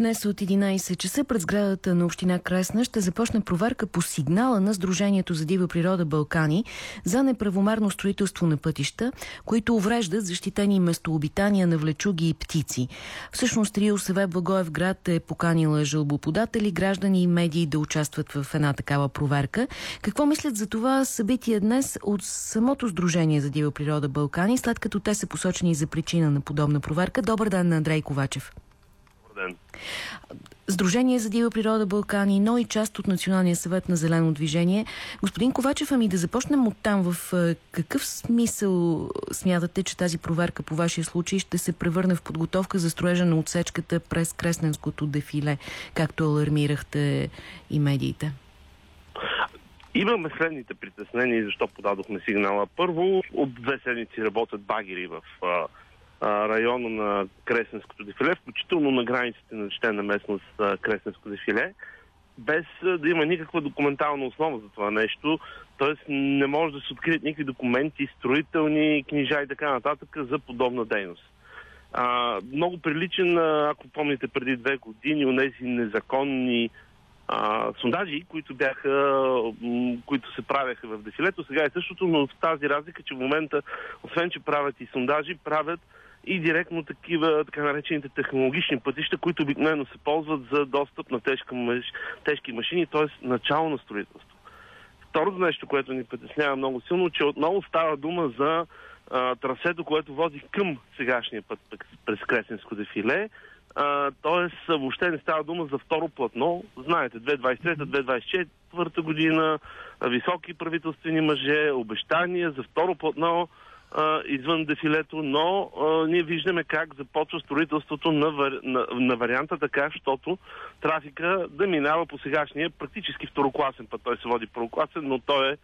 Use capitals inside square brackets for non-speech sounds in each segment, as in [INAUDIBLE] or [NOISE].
Днес от 11 часа пред сградата на Община Кресна ще започне проверка по сигнала на Сдружението за дива природа Балкани за неправомерно строителство на пътища, които увреждат защитени местообитания на влечуги и птици. Всъщност Рио Севе Благоев град е поканила жълбоподатели, граждани и медии да участват в една такава проверка. Какво мислят за това събитие днес от самото Сдружение за дива природа Балкани, след като те са посочени за причина на подобна проверка? Добър ден на Андрей Ковачев ден. Сдружение за дива природа Балкани, но и част от Националния съвет на Зелено движение. Господин Ковачев, ами да започнем от там. В е, какъв смисъл смятате, че тази проверка по вашия случай ще се превърне в подготовка за строежа на отсечката през Кресненското дефиле, както алармирахте и медиите? Имаме следните притеснения, защо подадохме сигнала. Първо, от две седмици работят багери в района на Кресенското дефиле, включително на границите на защитена местност Кресенско дефиле, без да има никаква документална основа за това нещо. Т.е. не може да се открият никакви документи, строителни книжа и така нататък за подобна дейност. А, много приличен, ако помните преди две години, у нези незаконни а, сондажи, които бяха, които се правяха в дефилето. Сега е същото, но в тази разлика, че в момента, освен че правят и сондажи, правят и директно такива, така наречените технологични пътища, които обикновено се ползват за достъп на тежка, тежки машини, т.е. начало на строителство. Второто нещо, което ни притеснява много силно, че отново става дума за а, трасето, което води към сегашния път през Кресенско дефиле. Тоест, въобще не става дума за второ платно. Знаете, 2023-2024 година, високи правителствени мъже, обещания за второ платно а, извън дефилето, но а, ние виждаме как започва строителството на, вари... на, на варианта така, защото трафика да минава по сегашния практически второкласен път. Той се води първокласен, но той е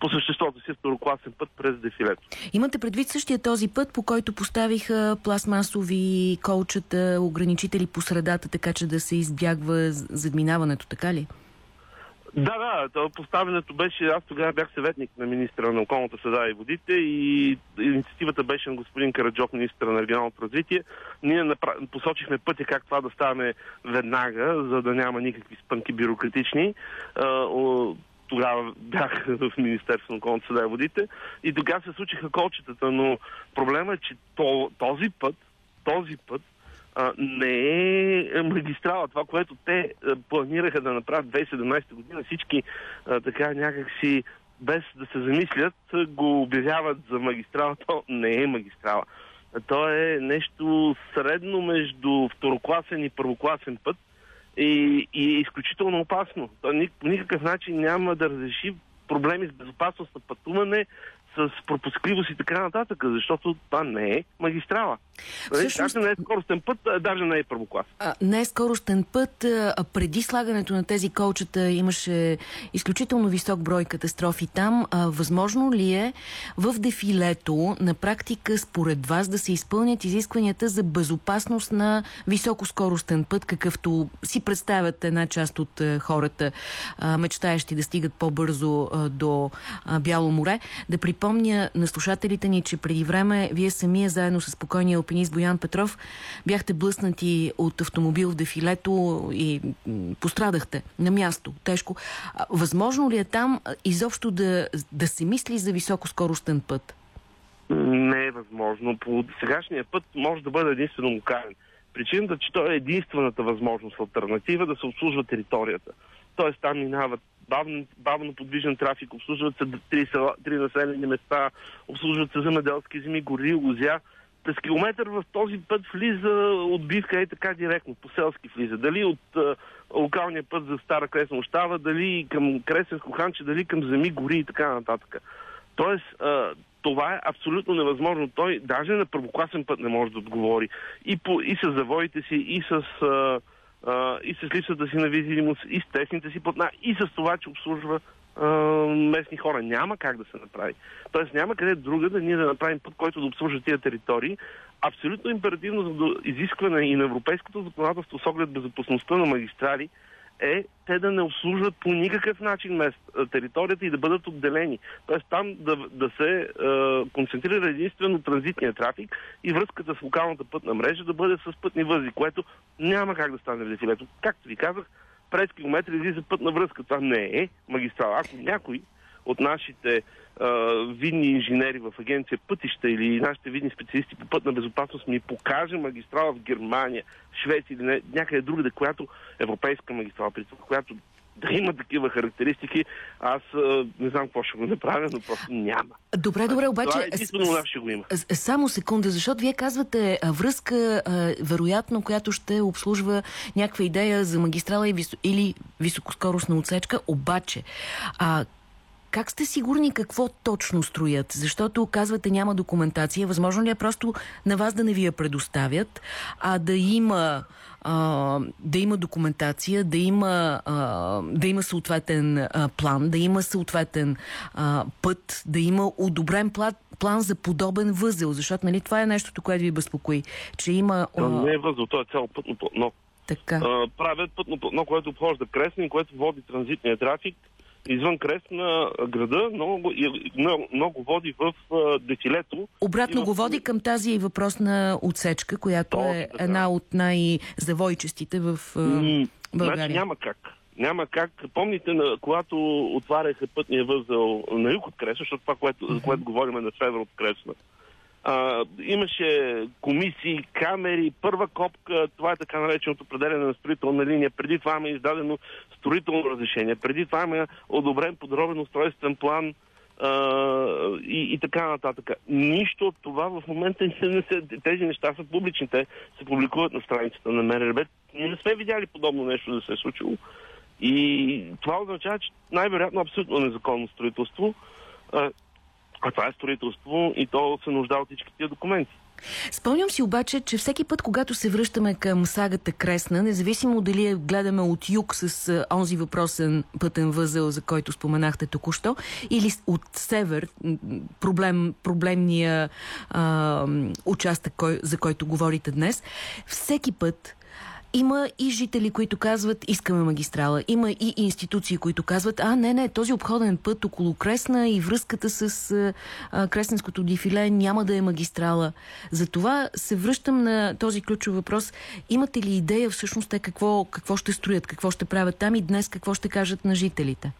по съществото си второкласен път през дефилето. Имате предвид същия този път, по който поставиха пластмасови колчета, ограничители по средата, така че да се избягва задминаването, така ли? Да, да, то поставянето беше, аз тогава бях съветник на министра на околната среда и водите и инициативата беше на господин Караджов, министра на регионалното развитие. Ние напра... посочихме пътя как това да стане веднага, за да няма никакви спънки бюрократични. Тогава бях [LAUGHS] в Министерството на околната среда и водите и тогава се случиха колчетата, но проблема е, че този път, този път не е магистрала. Това, което те а, планираха да направят 2017 година, всички а, така някакси без да се замислят, го обявяват за магистрала. То не е магистрала. То е нещо средно между второкласен и първокласен път и, и е изключително опасно. То по никакъв начин няма да разреши проблеми с безопасност на пътуване, с пропускливост и така нататък, защото това не е магистрала. Нали, Всъщност... Даже не е скоростен път, а даже не е първоклас. Не е скоростен път. А преди слагането на тези колчета имаше изключително висок брой катастрофи там. А, възможно ли е в дефилето на практика според вас да се изпълнят изискванията за безопасност на високоскоростен път, какъвто си представят една част от хората, а, мечтаещи да стигат по-бързо до а, Бяло море? Да припомня на слушателите ни, че преди време вие самия заедно с спокойния алпинист Боян Петров бяхте блъснати от автомобил в дефилето и пострадахте на място, тежко. Възможно ли е там изобщо да, да се мисли за високоскоростен път? Не е възможно. По сегашния път може да бъде единствено локален. Причината, че той е единствената възможност, альтернатива да се обслужва територията. Тоест там минават бавно, бавно подвижен трафик, обслужват се три, три населени места, обслужват се земеделски земи, гори, лузя през километър в този път влиза отбивка и така директно, по селски влиза. Дали от а, локалния път за Стара Кресна Общава, дали към Кресенско ханче, дали към земи, гори и така нататък. Тоест, а, това е абсолютно невъзможно. Той даже на първокласен път не може да отговори. И, по, и с завоите си, и с, а, а, и с липсата си на видимост, и с техните си платна, и с това, че обслужва местни хора. Няма как да се направи. Тоест няма къде друга да ние да направим път, който да обслужва тия територии. Абсолютно императивно за изискване и на европейското законодателство с оглед безопасността на магистрали е те да не обслужват по никакъв начин мест, територията и да бъдат отделени. Тоест там да, да се е, концентрира единствено транзитния трафик и връзката с локалната пътна мрежа да бъде с пътни възли, което няма как да стане в дефилето. Както ви казах, през километри излиза пътна връзка. Това не е магистрала. Ако някой от нашите а, видни инженери в агенция пътища или нашите видни специалисти по пътна безопасност ми покаже магистрала в Германия, Швеция или не, някъде другаде, която европейска магистрала, при това, която да има такива характеристики, аз не знам какво ще го направя, но просто няма. Добре, добре, обаче... Това е единствено ще го има. Само секунда, защото вие казвате връзка, вероятно, която ще обслужва някаква идея за магистрала или високоскоростна отсечка, обаче а, как сте сигурни какво точно строят? Защото казвате няма документация. Възможно ли е просто на вас да не ви я предоставят, а да има, а, да има документация, да има, а, да има съответен а, план, да има съответен а, път, да има одобрен план, план за подобен възел? Защото нали, това е нещото, което ви безпокои. Че има... А... Не е възел, то е цяло пътно платно. Така. А, правят пътно платно, което обхожда Кресни, което води транзитния трафик извън крест на града, много, много, много води в дефилето. Обратно в... го води към тази въпросна отсечка, която Точно, е така. една от най-завойчестите в България. Значи няма как. Няма как. Помните, на, когато отваряха пътния възел на юг от Кресна, защото това, което, за което говорим е на север от Кресна, а, имаше комисии, камери, първа копка, това е така нареченото определене на строителна линия. Преди това има издадено строително разрешение, преди това има одобрен подробен устройствен план а, и, и така нататък. Нищо от това в момента не се, тези неща са публични, те се публикуват на страницата на МРРБ. Ние не сме видяли подобно нещо да се е случило. И това означава, че най-вероятно абсолютно незаконно строителство. А това е строителство и то се нужда от всички тия документи. Спомням си обаче, че всеки път, когато се връщаме към сагата Кресна, независимо дали гледаме от юг с онзи въпросен пътен възел, за който споменахте току-що, или от север, проблем, проблемния а, участък, кой, за който говорите днес, всеки път има и жители, които казват, искаме магистрала. Има и институции, които казват, а не, не, този обходен път около Кресна и връзката с а, Кресненското дефиле няма да е магистрала. Затова се връщам на този ключов въпрос. Имате ли идея всъщност те какво, какво ще строят, какво ще правят там и днес какво ще кажат на жителите?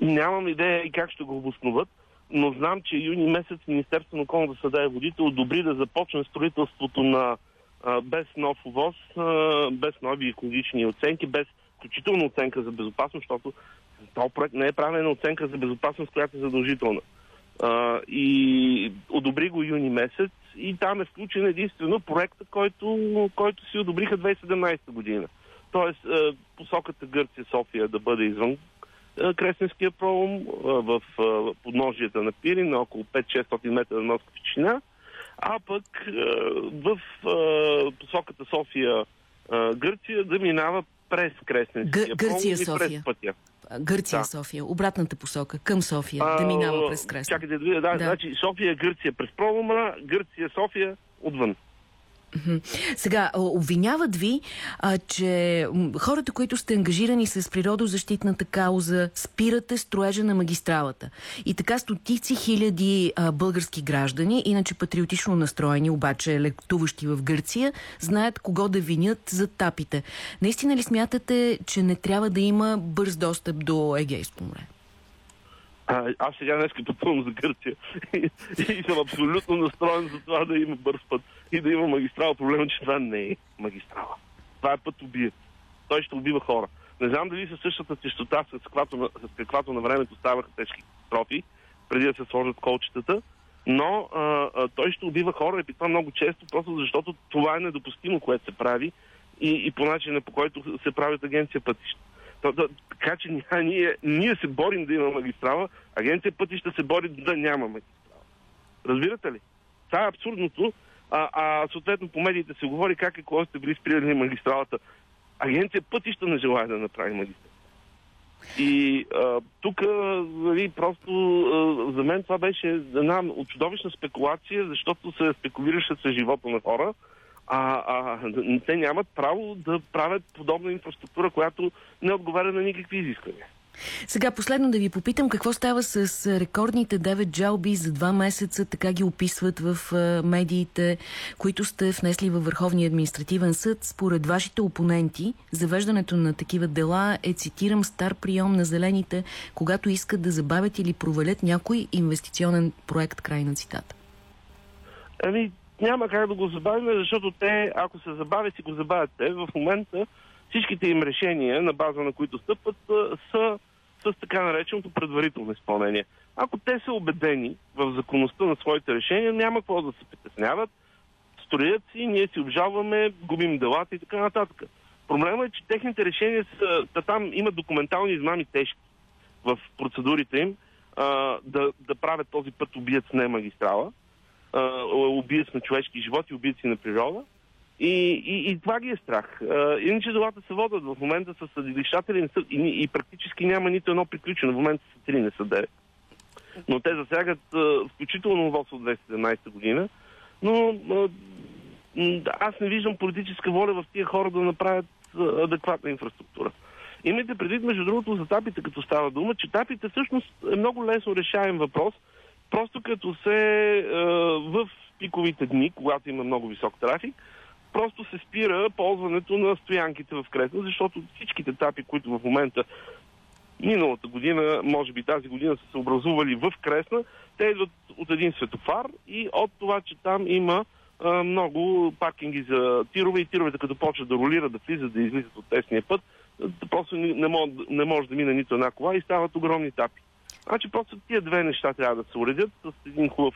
Нямам идея и как ще го обосноват, но знам, че юни месец Министерството на околната среда и водите одобри да започне строителството на без нов увоз, без нови екологични оценки, без включително оценка за безопасност, защото този проект не е правена оценка за безопасност, която е задължителна. и одобри го юни месец и там е включен единствено проекта, който, който си одобриха 2017 година. Тоест посоката Гърция-София да бъде извън Кресненския пролом в подножията на Пирин на около 5-600 метра на морска височина а пък в посоката София-Гърция да минава през Кресненския Гърция, София. през пътя. Гърция, да. София. Обратната посока. Към София. А, да минава през Кресна. Чакайте, да, да, значи София, Гърция през пролома, Гърция, София отвън. Сега, обвиняват ви, а, че хората, които сте ангажирани с природозащитната кауза, спирате строежа на магистралата. И така стотици хиляди а, български граждани, иначе патриотично настроени, обаче лектуващи в Гърция, знаят кого да винят за тапите. Наистина ли смятате, че не трябва да има бърз достъп до Егейско море? А, аз сега днес пътувам за Гърция и, [LAUGHS] и съм абсолютно настроен за това да има бърз път и да има магистрала. Проблемът е, че това не е магистрала. Това е път убиец. Той ще убива хора. Не знам дали със същата честота, с каквато, с каквато на времето ставаха тежки катастрофи, преди да се сложат колчетата, но а, а, той ще убива хора и това много често, просто защото това е недопустимо, което се прави и, и по начина по който се правят агенция пътища. Така че ние, ние се борим да има магистрала, агенция пътища се бори да няма магистрала. Разбирате ли? Това е абсурдното. А, а съответно по медиите се говори как и кога сте били спирали магистралата. Агенция пътища не желая да направи магистрала. И тук нали, просто а, за мен това беше една чудовищна спекулация, защото се спекулираше с живота на хора, а, а те нямат право да правят подобна инфраструктура, която не отговаря на никакви изисквания. Сега последно да ви попитам какво става с рекордните 9 жалби за два месеца, така ги описват в медиите, които сте внесли във Върховния административен съд. Според вашите опоненти, завеждането на такива дела е, цитирам, стар прием на зелените, когато искат да забавят или провалят някой инвестиционен проект, край на цитата. Ами, няма как да го забавим, защото те, ако се забавят, си го забавят те. В момента всичките им решения, на база на които стъпват, са с така нареченото предварително изпълнение. Ако те са убедени в законността на своите решения, няма какво да се притесняват, строят си, ние си обжалваме, губим делата и така нататък. Проблемът е, че техните решения са, да там имат документални измами тежки в процедурите им, а, да, да правят този път убиец не магистрала, а, убиец на човешки живот и убийци на природа. И, и, и това ги е страх. А, иначе делата се водят в момента с съдилищата и, и практически няма нито едно приключено. В момента са три, не са. Но те засягат а, включително ВОЗ от 2017 година. Но а, аз не виждам политическа воля в тия хора да направят адекватна инфраструктура. Имайте предвид, между другото, за тапите, като става дума, че тапите всъщност е много лесно решаем въпрос, просто като се а, в пиковите дни, когато има много висок трафик, просто се спира ползването на стоянките в Кресна, защото всичките етапи, които в момента миналата година, може би тази година са се образували в Кресна, те идват от един светофар и от това, че там има а, много паркинги за тирове и тировете като почват да ролират, да влизат, да излизат от тесния път, просто не може, не може да мине нито една кола и стават огромни тапи. Значи просто тия две неща трябва да се уредят с един хубав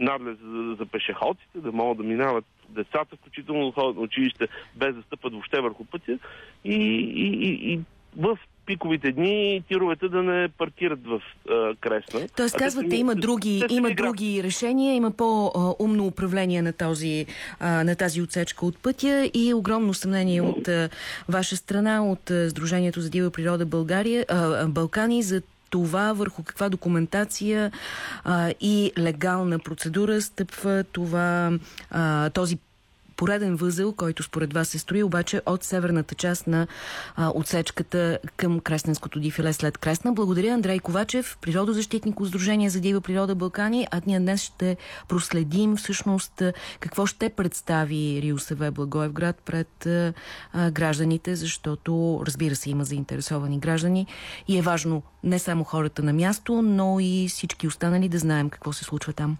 надлез за, за пешеходците, да могат да минават децата, включително да ходят на училище, без да стъпат въобще върху пътя. И, и, и, и в пиковите дни тировете да не паркират в а, Кресна. Тоест казвате, да има, други, има други решения, има по-умно управление на, този, а, на тази отсечка от пътя и огромно съмнение от а, ваша страна, от а, Сдружението за дива природа България, а, Балкани, за това върху каква документация а, и легална процедура стъпва това, а, този пореден възел, който според вас се строи, обаче от северната част на а, отсечката към Кресненското дифиле след Кресна. Благодаря Андрей Ковачев, природозащитник от Сдружение за дива природа Балкани. А ние днес ще проследим всъщност какво ще представи РИОСВ Благоевград пред а, гражданите, защото разбира се има заинтересовани граждани и е важно не само хората на място, но и всички останали да знаем какво се случва там.